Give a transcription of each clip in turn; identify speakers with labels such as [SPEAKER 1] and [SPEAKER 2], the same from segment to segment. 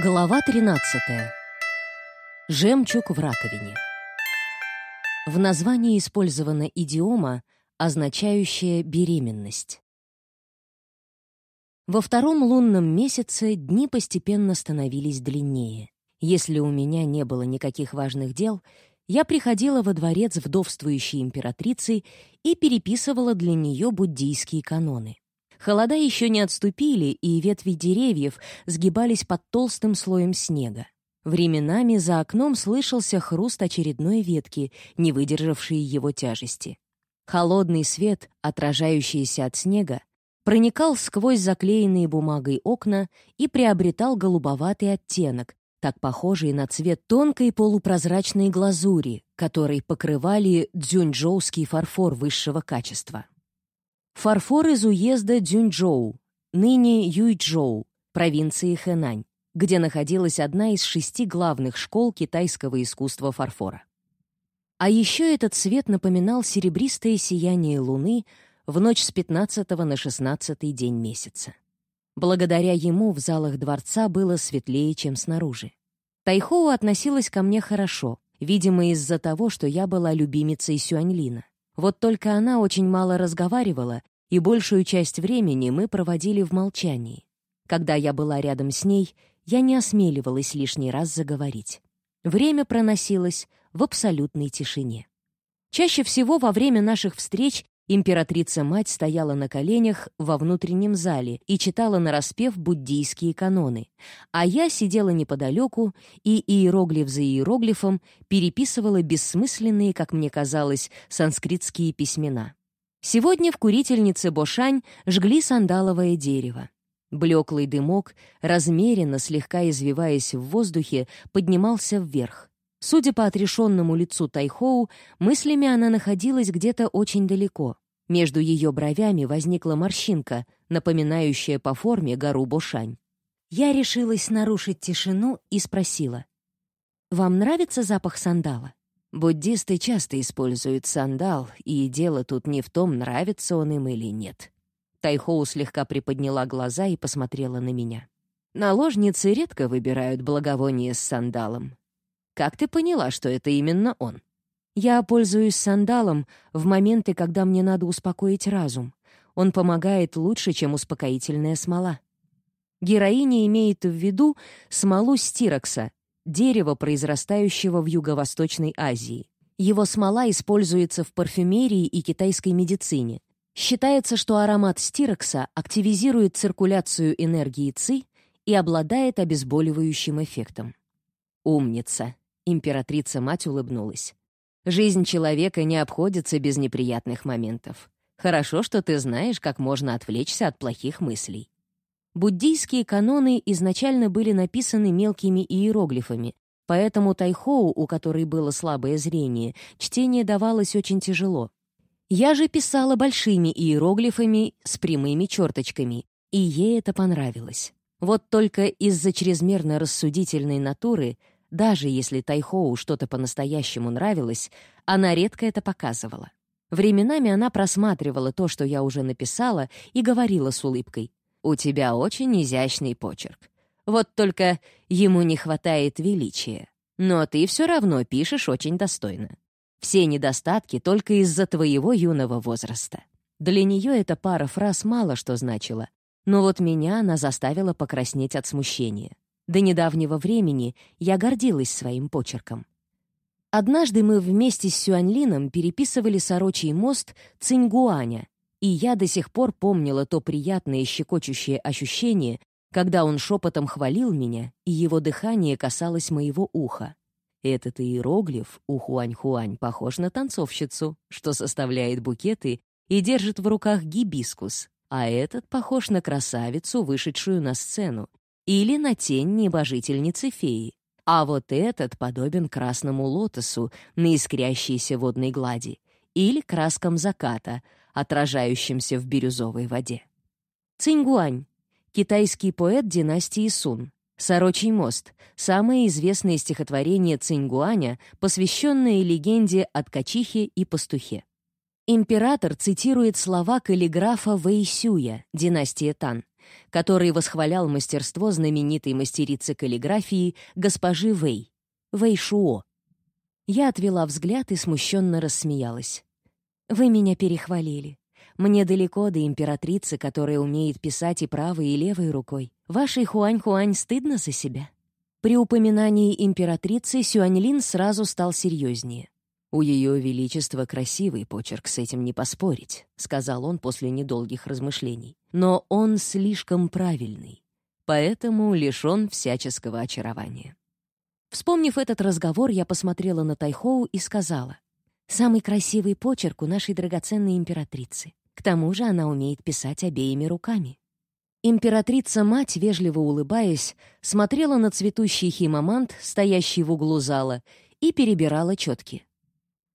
[SPEAKER 1] Глава 13. Жемчуг в раковине. В названии использована идиома, означающая беременность. Во втором лунном месяце дни постепенно становились длиннее. Если у меня не было никаких важных дел, я приходила во дворец вдовствующей императрицы и переписывала для нее буддийские каноны. Холода еще не отступили, и ветви деревьев сгибались под толстым слоем снега. Временами за окном слышался хруст очередной ветки, не выдержавшей его тяжести. Холодный свет, отражающийся от снега, проникал сквозь заклеенные бумагой окна и приобретал голубоватый оттенок, так похожий на цвет тонкой полупрозрачной глазури, которой покрывали дзюньчжоуский фарфор высшего качества. Фарфор из уезда Дзюньчжоу, ныне Юйчжоу, провинции Хэнань, где находилась одна из шести главных школ китайского искусства фарфора. А еще этот цвет напоминал серебристое сияние луны в ночь с 15 на 16 день месяца. Благодаря ему в залах дворца было светлее, чем снаружи. Тайхоу относилась ко мне хорошо, видимо, из-за того, что я была любимицей Сюаньлина. Вот только она очень мало разговаривала, и большую часть времени мы проводили в молчании. Когда я была рядом с ней, я не осмеливалась лишний раз заговорить. Время проносилось в абсолютной тишине. Чаще всего во время наших встреч императрица-мать стояла на коленях во внутреннем зале и читала нараспев буддийские каноны, а я сидела неподалеку и иероглиф за иероглифом переписывала бессмысленные, как мне казалось, санскритские письмена. Сегодня в курительнице Бошань жгли сандаловое дерево. Блеклый дымок, размеренно, слегка извиваясь в воздухе, поднимался вверх. Судя по отрешенному лицу Тайхоу, мыслями она находилась где-то очень далеко. Между ее бровями возникла морщинка, напоминающая по форме гору Бошань. Я решилась нарушить тишину и спросила. «Вам нравится запах сандала?» Буддисты часто используют сандал, и дело тут не в том, нравится он им или нет. Тайхоу слегка приподняла глаза и посмотрела на меня. Наложницы редко выбирают благовоние с сандалом. Как ты поняла, что это именно он? Я пользуюсь сандалом в моменты, когда мне надо успокоить разум. Он помогает лучше, чем успокоительная смола. Героиня имеет в виду смолу стирокса, дерево, произрастающего в Юго-Восточной Азии. Его смола используется в парфюмерии и китайской медицине. Считается, что аромат стирокса активизирует циркуляцию энергии ЦИ и обладает обезболивающим эффектом. Умница. Императрица-мать улыбнулась. «Жизнь человека не обходится без неприятных моментов. Хорошо, что ты знаешь, как можно отвлечься от плохих мыслей». Буддийские каноны изначально были написаны мелкими иероглифами, поэтому Тайхоу, у которой было слабое зрение, чтение давалось очень тяжело. Я же писала большими иероглифами с прямыми черточками, и ей это понравилось. Вот только из-за чрезмерно рассудительной натуры даже если Тайхоу что-то по-настоящему нравилось, она редко это показывала. Временами она просматривала то, что я уже написала, и говорила с улыбкой. «У тебя очень изящный почерк. Вот только ему не хватает величия. Но ты все равно пишешь очень достойно. Все недостатки только из-за твоего юного возраста». Для нее эта пара фраз мало что значила, но вот меня она заставила покраснеть от смущения. До недавнего времени я гордилась своим почерком. Однажды мы вместе с Сюаньлином переписывали сорочий мост Циньгуаня, и я до сих пор помнила то приятное щекочущее ощущение, когда он шепотом хвалил меня, и его дыхание касалось моего уха. Этот иероглиф у Хуань-Хуань похож на танцовщицу, что составляет букеты и держит в руках гибискус, а этот похож на красавицу, вышедшую на сцену, или на тень небожительницы феи. А вот этот подобен красному лотосу на искрящейся водной глади или краскам заката, отражающимся в бирюзовой воде. Цингуань — китайский поэт династии Сун. «Сорочий мост» — самое известное стихотворение Цингуаня, посвященное легенде о ткачихе и пастухе. Император цитирует слова каллиграфа Вэйсюя, династия Тан, который восхвалял мастерство знаменитой мастерицы каллиграфии госпожи Вэй, Вэй Шуо. Я отвела взгляд и смущенно рассмеялась. «Вы меня перехвалили. Мне далеко до императрицы, которая умеет писать и правой, и левой рукой. Вашей Хуань-Хуань стыдно за себя?» При упоминании императрицы Сюаньлин сразу стал серьезнее. «У Ее Величества красивый почерк, с этим не поспорить», — сказал он после недолгих размышлений. «Но он слишком правильный, поэтому лишен всяческого очарования». Вспомнив этот разговор, я посмотрела на Тайхоу и сказала, «Самый красивый почерк у нашей драгоценной императрицы. К тому же она умеет писать обеими руками». Императрица-мать, вежливо улыбаясь, смотрела на цветущий химомант, стоящий в углу зала, и перебирала четки.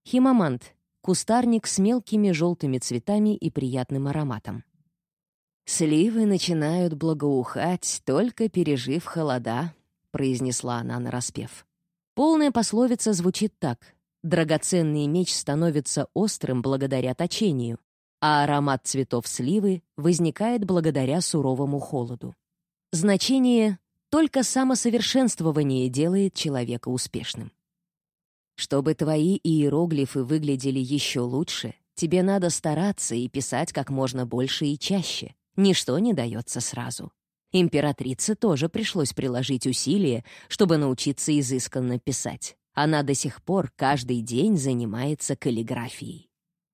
[SPEAKER 1] Химомант — кустарник с мелкими желтыми цветами и приятным ароматом. «Сливы начинают благоухать, только пережив холода», — произнесла она нараспев. Полная пословица звучит так. «Драгоценный меч становится острым благодаря точению, а аромат цветов сливы возникает благодаря суровому холоду. Значение «только самосовершенствование делает человека успешным». Чтобы твои иероглифы выглядели еще лучше, тебе надо стараться и писать как можно больше и чаще. Ничто не дается сразу. Императрице тоже пришлось приложить усилия, чтобы научиться изысканно писать. Она до сих пор каждый день занимается каллиграфией.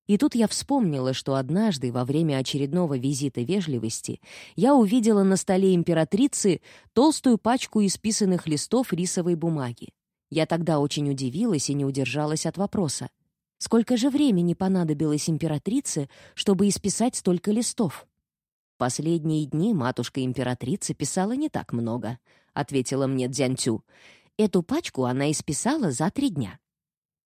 [SPEAKER 1] И тут я вспомнила, что однажды во время очередного визита вежливости я увидела на столе императрицы толстую пачку исписанных листов рисовой бумаги. Я тогда очень удивилась и не удержалась от вопроса. Сколько же времени понадобилось императрице, чтобы исписать столько листов? «Последние дни матушка императрицы писала не так много», — ответила мне Дзянтю. «Эту пачку она исписала за три дня».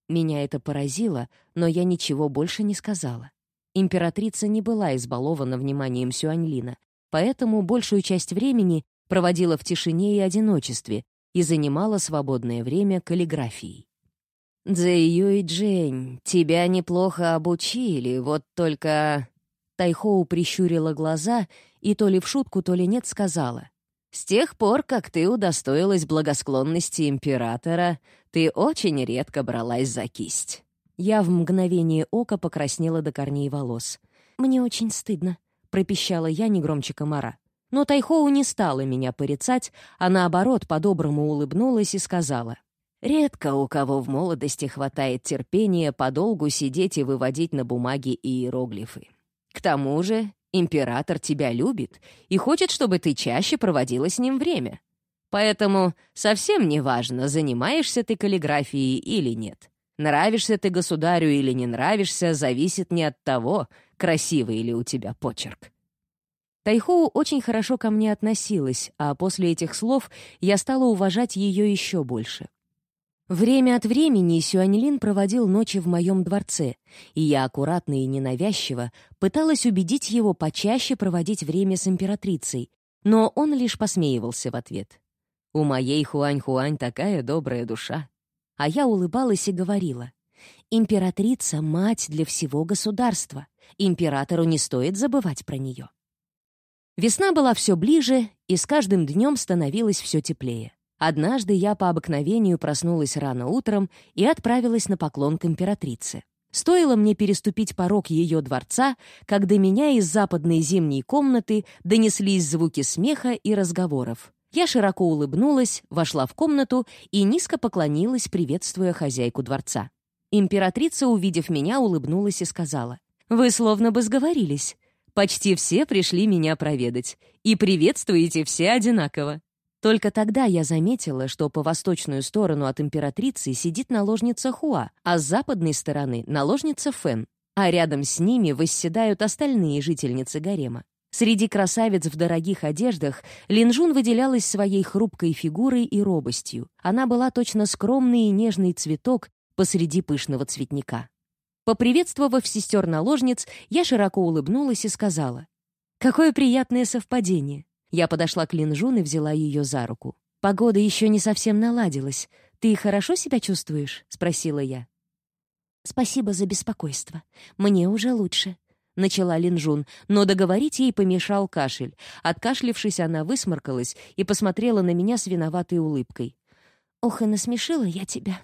[SPEAKER 1] Меня это поразило, но я ничего больше не сказала. Императрица не была избалована вниманием Сюаньлина, поэтому большую часть времени проводила в тишине и одиночестве и занимала свободное время каллиграфией. «Цзэйюй Джень, тебя неплохо обучили, вот только...» Тайхоу прищурила глаза и то ли в шутку, то ли нет сказала. С тех пор, как ты удостоилась благосклонности императора, ты очень редко бралась за кисть. Я в мгновение ока покраснела до корней волос. «Мне очень стыдно», — пропищала я негромче комара. Но Тайхоу не стала меня порицать, а наоборот по-доброму улыбнулась и сказала. «Редко у кого в молодости хватает терпения подолгу сидеть и выводить на бумаге иероглифы. К тому же Император тебя любит и хочет, чтобы ты чаще проводила с ним время. Поэтому совсем не важно, занимаешься ты каллиграфией или нет. Нравишься ты государю или не нравишься, зависит не от того, красивый ли у тебя почерк. Тайхоу очень хорошо ко мне относилась, а после этих слов я стала уважать ее еще больше. Время от времени Сюаньлин проводил ночи в моем дворце, и я аккуратно и ненавязчиво пыталась убедить его почаще проводить время с императрицей, но он лишь посмеивался в ответ. «У моей Хуань-Хуань такая добрая душа». А я улыбалась и говорила, «Императрица — мать для всего государства. Императору не стоит забывать про нее». Весна была все ближе, и с каждым днем становилось все теплее. Однажды я по обыкновению проснулась рано утром и отправилась на поклон к императрице. Стоило мне переступить порог ее дворца, до меня из западной зимней комнаты донеслись звуки смеха и разговоров. Я широко улыбнулась, вошла в комнату и низко поклонилась, приветствуя хозяйку дворца. Императрица, увидев меня, улыбнулась и сказала, «Вы словно бы сговорились. Почти все пришли меня проведать. И приветствуете все одинаково. Только тогда я заметила, что по восточную сторону от императрицы сидит наложница Хуа, а с западной стороны — наложница Фэн, а рядом с ними восседают остальные жительницы гарема. Среди красавиц в дорогих одеждах Линжун выделялась своей хрупкой фигурой и робостью. Она была точно скромный и нежный цветок посреди пышного цветника. Поприветствовав сестер-наложниц, я широко улыбнулась и сказала, «Какое приятное совпадение! Я подошла к Линжун и взяла ее за руку. «Погода еще не совсем наладилась. Ты хорошо себя чувствуешь?» — спросила я. «Спасибо за беспокойство. Мне уже лучше. — начала Линжун, но договорить ей помешал кашель. Откашлившись, она высморкалась и посмотрела на меня с виноватой улыбкой. «Ох, и насмешила я тебя.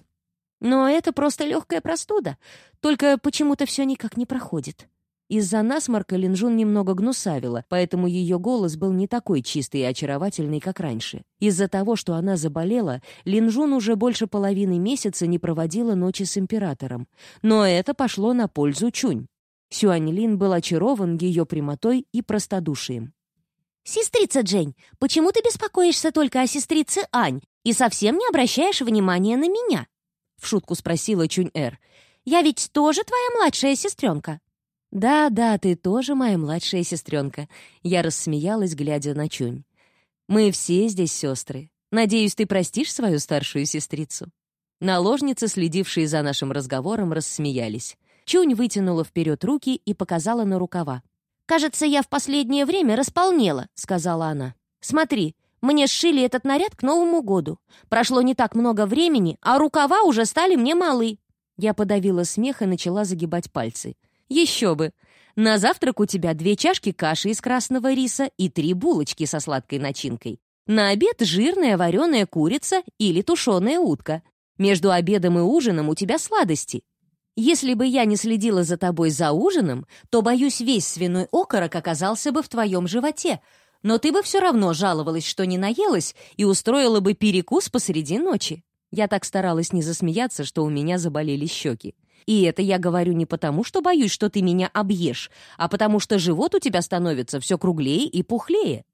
[SPEAKER 1] Но это просто легкая простуда, только почему-то все никак не проходит». Из-за насморка Линжун немного гнусавила, поэтому ее голос был не такой чистый и очаровательный, как раньше. Из-за того, что она заболела, Линжун уже больше половины месяца не проводила ночи с императором. Но это пошло на пользу Чунь. Сюаньлин был очарован ее прямотой и простодушием.
[SPEAKER 2] «Сестрица Джень, почему ты беспокоишься только о сестрице Ань и совсем не обращаешь внимания на меня?» — в шутку спросила Чунь-Эр. «Я ведь тоже твоя младшая сестренка».
[SPEAKER 1] «Да, да, ты тоже моя младшая сестренка», — я рассмеялась, глядя на Чунь. «Мы все здесь сестры. Надеюсь, ты простишь свою старшую сестрицу?» Наложницы, следившие за нашим разговором, рассмеялись. Чунь вытянула вперед руки и показала на рукава.
[SPEAKER 2] «Кажется, я в последнее время располнела», — сказала она. «Смотри, мне сшили этот наряд к Новому году. Прошло не так много времени, а рукава уже стали мне малы».
[SPEAKER 1] Я подавила смех и начала загибать пальцы. «Еще бы! На завтрак у тебя две чашки каши из красного риса и три булочки со сладкой начинкой. На обед жирная вареная курица или тушеная утка. Между обедом и ужином у тебя сладости. Если бы я не следила за тобой за ужином, то, боюсь, весь свиной окорок оказался бы в твоем животе. Но ты бы все равно жаловалась, что не наелась, и устроила бы перекус посреди ночи. Я так старалась не засмеяться, что у меня заболели щеки. И это я говорю не потому, что боюсь, что ты меня объешь, а потому что живот у тебя становится все круглее и пухлее.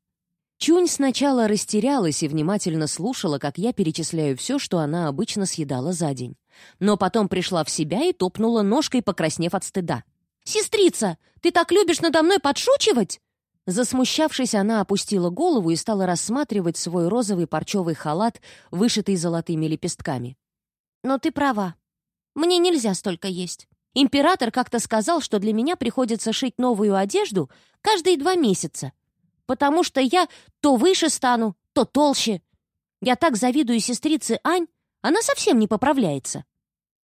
[SPEAKER 1] Чунь сначала растерялась и внимательно слушала, как я перечисляю все, что она обычно съедала за день но потом пришла в себя и топнула ножкой, покраснев от стыда.
[SPEAKER 2] «Сестрица, ты так любишь надо мной подшучивать?»
[SPEAKER 1] Засмущавшись, она опустила голову и стала рассматривать свой розовый парчевый халат, вышитый золотыми лепестками.
[SPEAKER 2] «Но ты права. Мне нельзя столько есть. Император как-то сказал, что для меня приходится шить новую одежду каждые два месяца, потому что я то выше стану, то толще. Я так завидую сестрице Ань, она совсем не поправляется.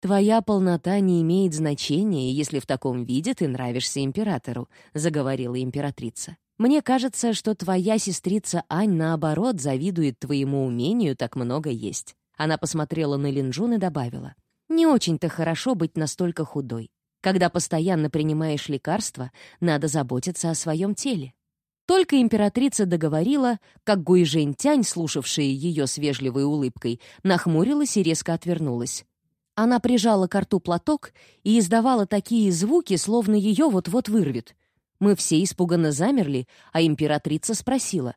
[SPEAKER 1] «Твоя полнота не имеет значения, если в таком виде ты нравишься императору», — заговорила императрица. «Мне кажется, что твоя сестрица Ань, наоборот, завидует твоему умению так много есть». Она посмотрела на Линджун и добавила. «Не очень-то хорошо быть настолько худой. Когда постоянно принимаешь лекарства, надо заботиться о своем теле». Только императрица договорила, как Гуйжэнь Тянь, слушавшая ее с вежливой улыбкой, нахмурилась и резко отвернулась. Она прижала к рту платок и издавала такие звуки, словно ее вот-вот вырвет. Мы все испуганно замерли, а императрица спросила.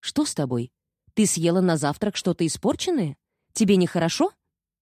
[SPEAKER 1] «Что с тобой? Ты съела на завтрак что-то испорченное? Тебе нехорошо?»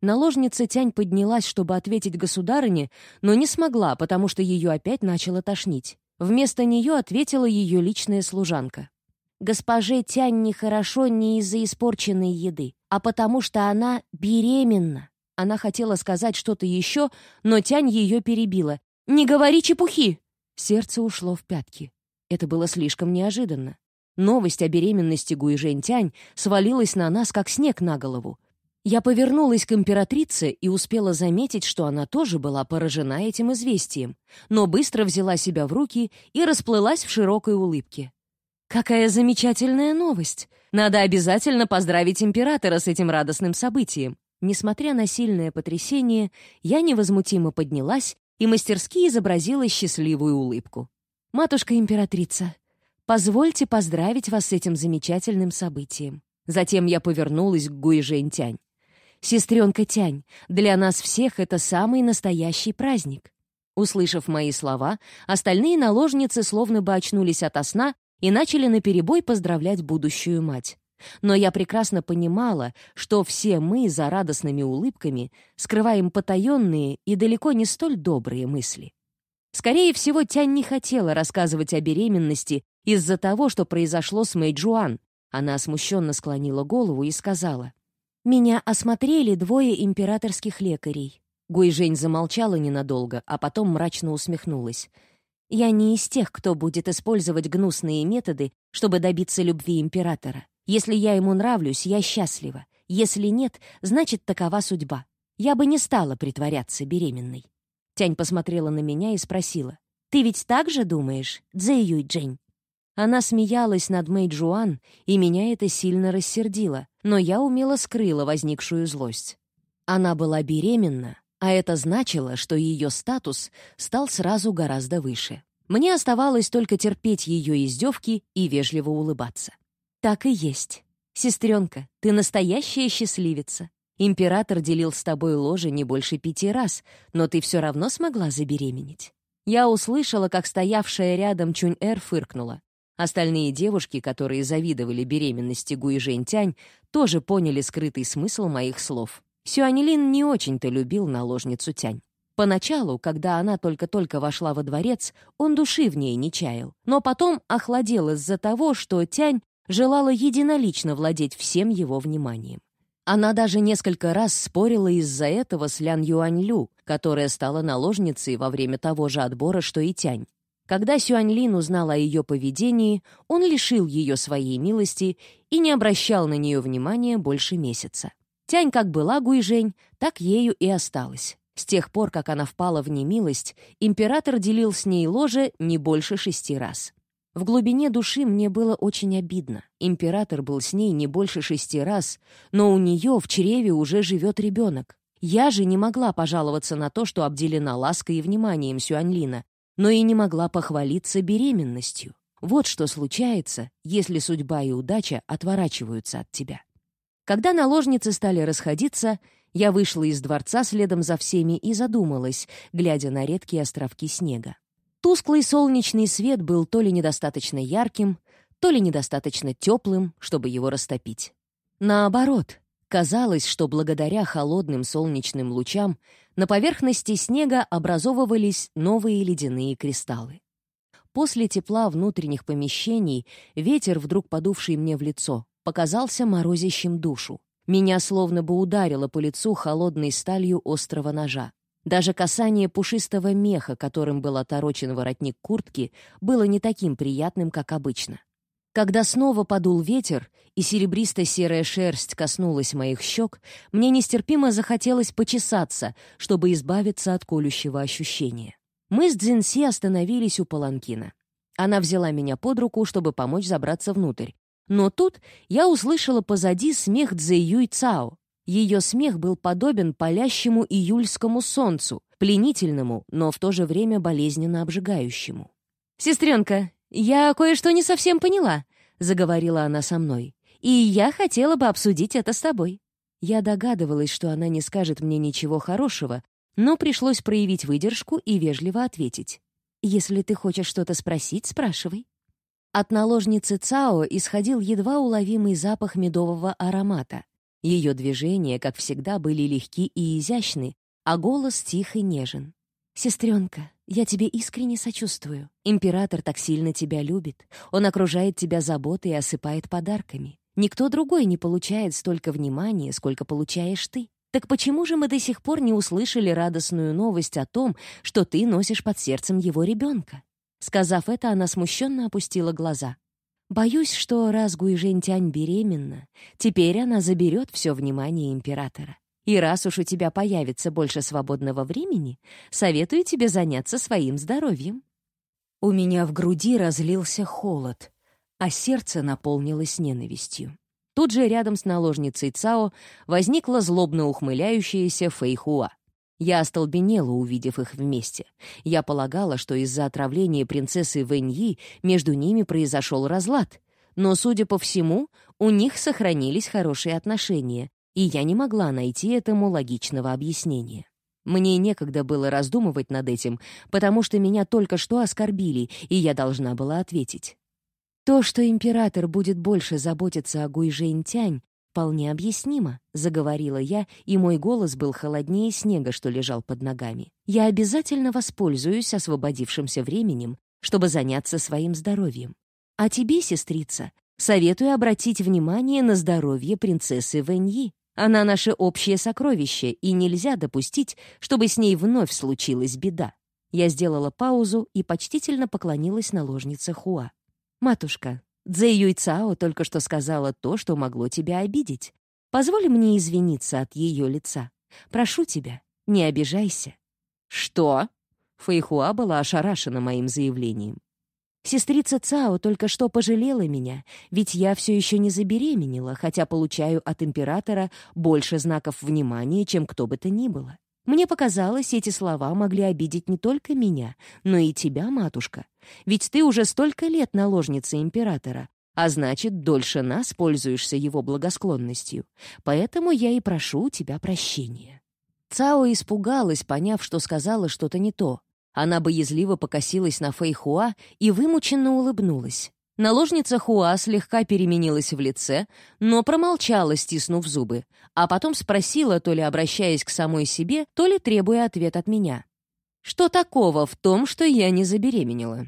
[SPEAKER 1] Наложница Тянь поднялась, чтобы ответить государыне, но не смогла, потому что ее опять начало тошнить. Вместо нее ответила ее личная служанка. «Госпоже Тянь нехорошо не из-за испорченной еды, а потому что она беременна». Она хотела сказать что-то еще, но Тянь ее перебила. «Не говори чепухи!» Сердце ушло в пятки. Это было слишком неожиданно. Новость о беременности Гуйжэнь Тянь свалилась на нас, как снег на голову. Я повернулась к императрице и успела заметить, что она тоже была поражена этим известием, но быстро взяла себя в руки и расплылась в широкой улыбке. «Какая замечательная новость! Надо обязательно поздравить императора с этим радостным событием!» Несмотря на сильное потрясение, я невозмутимо поднялась и мастерски изобразила счастливую улыбку. «Матушка-императрица, позвольте поздравить вас с этим замечательным событием». Затем я повернулась к Гуи-Жэнь-Тянь. «Сестренка Тянь, для нас всех это самый настоящий праздник». Услышав мои слова, остальные наложницы словно бы очнулись ото сна и начали наперебой поздравлять будущую мать. Но я прекрасно понимала, что все мы за радостными улыбками скрываем потаенные и далеко не столь добрые мысли. Скорее всего, Тянь не хотела рассказывать о беременности из-за того, что произошло с Мэйджуан. Она смущенно склонила голову и сказала, меня осмотрели двое императорских лекарей. Гуйжень замолчала ненадолго, а потом мрачно усмехнулась. Я не из тех, кто будет использовать гнусные методы, чтобы добиться любви императора. Если я ему нравлюсь, я счастлива. Если нет, значит, такова судьба. Я бы не стала притворяться беременной. Тянь посмотрела на меня и спросила.
[SPEAKER 2] Ты ведь так же думаешь, Цзэ Юй Джень?»
[SPEAKER 1] Она смеялась над Мэй Джуан, и меня это сильно рассердило, но я умело скрыла возникшую злость. Она была беременна, а это значило, что ее статус стал сразу гораздо выше. Мне оставалось только терпеть ее издевки и вежливо улыбаться. «Так и есть. Сестренка, ты настоящая счастливица. Император делил с тобой ложе не больше пяти раз, но ты все равно смогла забеременеть». Я услышала, как стоявшая рядом Чунь-Эр фыркнула. Остальные девушки, которые завидовали беременности Гуи Жэнь-Тянь, тоже поняли скрытый смысл моих слов. Сюанилин не очень-то любил наложницу Тянь. Поначалу, когда она только-только вошла во дворец, он души в ней не чаял, но потом охладел из-за того, что Тянь желала единолично владеть всем его вниманием. Она даже несколько раз спорила из-за этого с Лян Юаньлю, которая стала наложницей во время того же отбора, что и Тянь. Когда Сюаньлин узнал о ее поведении, он лишил ее своей милости и не обращал на нее внимания больше месяца. Тянь как была Гуйжень, так ею и осталась. С тех пор, как она впала в немилость, император делил с ней ложе не больше шести раз. В глубине души мне было очень обидно. Император был с ней не больше шести раз, но у нее в чреве уже живет ребенок. Я же не могла пожаловаться на то, что обделена лаской и вниманием Сюаньлина, но и не могла похвалиться беременностью. Вот что случается, если судьба и удача отворачиваются от тебя. Когда наложницы стали расходиться, я вышла из дворца следом за всеми и задумалась, глядя на редкие островки снега. Тусклый солнечный свет был то ли недостаточно ярким, то ли недостаточно теплым, чтобы его растопить. Наоборот, казалось, что благодаря холодным солнечным лучам на поверхности снега образовывались новые ледяные кристаллы. После тепла внутренних помещений ветер, вдруг подувший мне в лицо, показался морозящим душу. Меня словно бы ударило по лицу холодной сталью острого ножа. Даже касание пушистого меха, которым был оторочен воротник куртки, было не таким приятным, как обычно. Когда снова подул ветер, и серебристо-серая шерсть коснулась моих щек, мне нестерпимо захотелось почесаться, чтобы избавиться от колющего ощущения. Мы с Дзинси остановились у Паланкина. Она взяла меня под руку, чтобы помочь забраться внутрь, но тут я услышала позади смех Цзэюй Цао. Ее смех был подобен палящему июльскому солнцу, пленительному, но в то же время болезненно обжигающему. «Сестренка, я кое-что не совсем поняла», — заговорила она со мной. «И я хотела бы обсудить это с тобой». Я догадывалась, что она не скажет мне ничего хорошего, но пришлось проявить выдержку и вежливо ответить. «Если ты хочешь что-то спросить, спрашивай». От наложницы Цао исходил едва уловимый запах медового аромата. Ее движения, как всегда, были легки и изящны, а голос тих и нежен. «Сестренка, я тебе искренне сочувствую. Император так сильно тебя любит. Он окружает тебя заботой и осыпает подарками. Никто другой не получает столько внимания, сколько получаешь ты. Так почему же мы до сих пор не услышали радостную новость о том, что ты носишь под сердцем его ребенка? Сказав это, она смущенно опустила глаза. «Боюсь, что раз Гуйжэнтянь беременна, теперь она заберет все внимание императора. И раз уж у тебя появится больше свободного времени, советую тебе заняться своим здоровьем». У меня в груди разлился холод, а сердце наполнилось ненавистью. Тут же рядом с наложницей Цао возникла злобно ухмыляющаяся Фэйхуа. Я остолбенела, увидев их вместе. Я полагала, что из-за отравления принцессы Вэньи между ними произошел разлад. Но, судя по всему, у них сохранились хорошие отношения, и я не могла найти этому логичного объяснения. Мне некогда было раздумывать над этим, потому что меня только что оскорбили, и я должна была ответить. То, что император будет больше заботиться о Гуйжэнь-Тянь, «Вполне объяснимо», — заговорила я, и мой голос был холоднее снега, что лежал под ногами. «Я обязательно воспользуюсь освободившимся временем, чтобы заняться своим здоровьем. А тебе, сестрица, советую обратить внимание на здоровье принцессы Вэньи. Она наше общее сокровище, и нельзя допустить, чтобы с ней вновь случилась беда». Я сделала паузу и почтительно поклонилась наложнице Хуа. «Матушка, Цзэ Юйцао только что сказала то, что могло тебя обидеть. Позволь мне извиниться от ее лица. Прошу тебя, не обижайся».
[SPEAKER 2] «Что?»
[SPEAKER 1] Фэйхуа была ошарашена моим заявлением. Сестрица Цао только что пожалела меня, ведь я все еще не забеременела, хотя получаю от императора больше знаков внимания, чем кто бы то ни было. Мне показалось, эти слова могли обидеть не только меня, но и тебя, матушка. Ведь ты уже столько лет наложница императора, а значит, дольше нас пользуешься его благосклонностью. Поэтому я и прошу у тебя прощения». Цао испугалась, поняв, что сказала что-то не то. Она боязливо покосилась на Фэй Хуа и вымученно улыбнулась. Наложница Хуа слегка переменилась в лице, но промолчала, стиснув зубы, а потом спросила, то ли обращаясь к самой себе, то ли требуя ответ от меня. «Что такого в том, что я не забеременела?»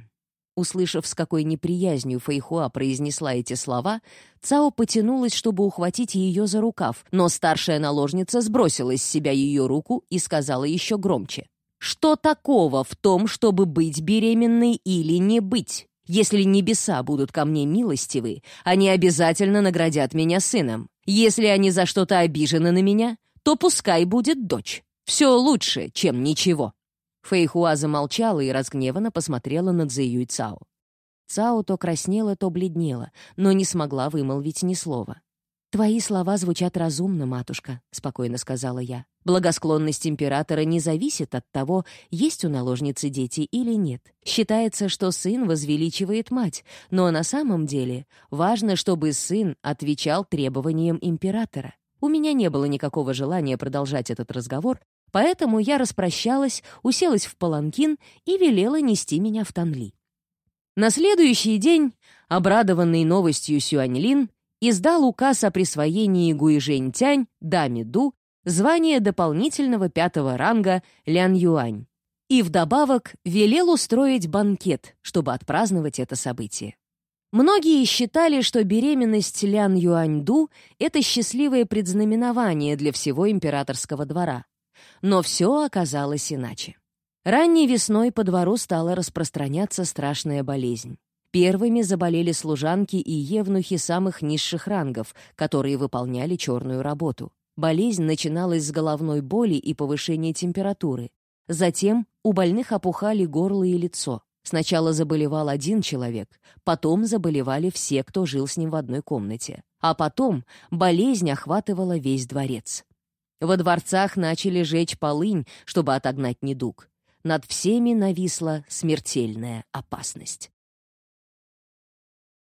[SPEAKER 1] Услышав, с какой неприязнью Фэйхуа произнесла эти слова, Цао потянулась, чтобы ухватить ее за рукав, но старшая наложница сбросила с себя ее руку и сказала еще громче. «Что такого в том, чтобы быть беременной или не быть? Если небеса будут ко мне милостивы, они обязательно наградят меня сыном. Если они за что-то обижены на меня, то пускай будет дочь. Все лучше, чем ничего». Фэйхуа замолчала и разгневанно посмотрела на Цзэюй Цао. Цао то краснела, то бледнела, но не смогла вымолвить ни слова. «Твои слова звучат разумно, матушка», — спокойно сказала я. «Благосклонность императора не зависит от того, есть у наложницы дети или нет. Считается, что сын возвеличивает мать, но на самом деле важно, чтобы сын отвечал требованиям императора. У меня не было никакого желания продолжать этот разговор, Поэтому я распрощалась, уселась в паланкин и велела нести меня в Танли. На следующий день, обрадованный новостью Сюаньлин, издал указ о присвоении Гуижэнь-Тянь, даме Ду, звания дополнительного пятого ранга Лян Юань. И вдобавок велел устроить банкет, чтобы отпраздновать это событие. Многие считали, что беременность Лян Юань-Ду — это счастливое предзнаменование для всего императорского двора. Но все оказалось иначе. Ранней весной по двору стала распространяться страшная болезнь. Первыми заболели служанки и евнухи самых низших рангов, которые выполняли черную работу. Болезнь начиналась с головной боли и повышения температуры. Затем у больных опухали горло и лицо. Сначала заболевал один человек, потом заболевали все, кто жил с ним в одной комнате. А потом болезнь охватывала весь дворец. Во дворцах начали жечь полынь, чтобы отогнать недуг. Над всеми нависла смертельная опасность.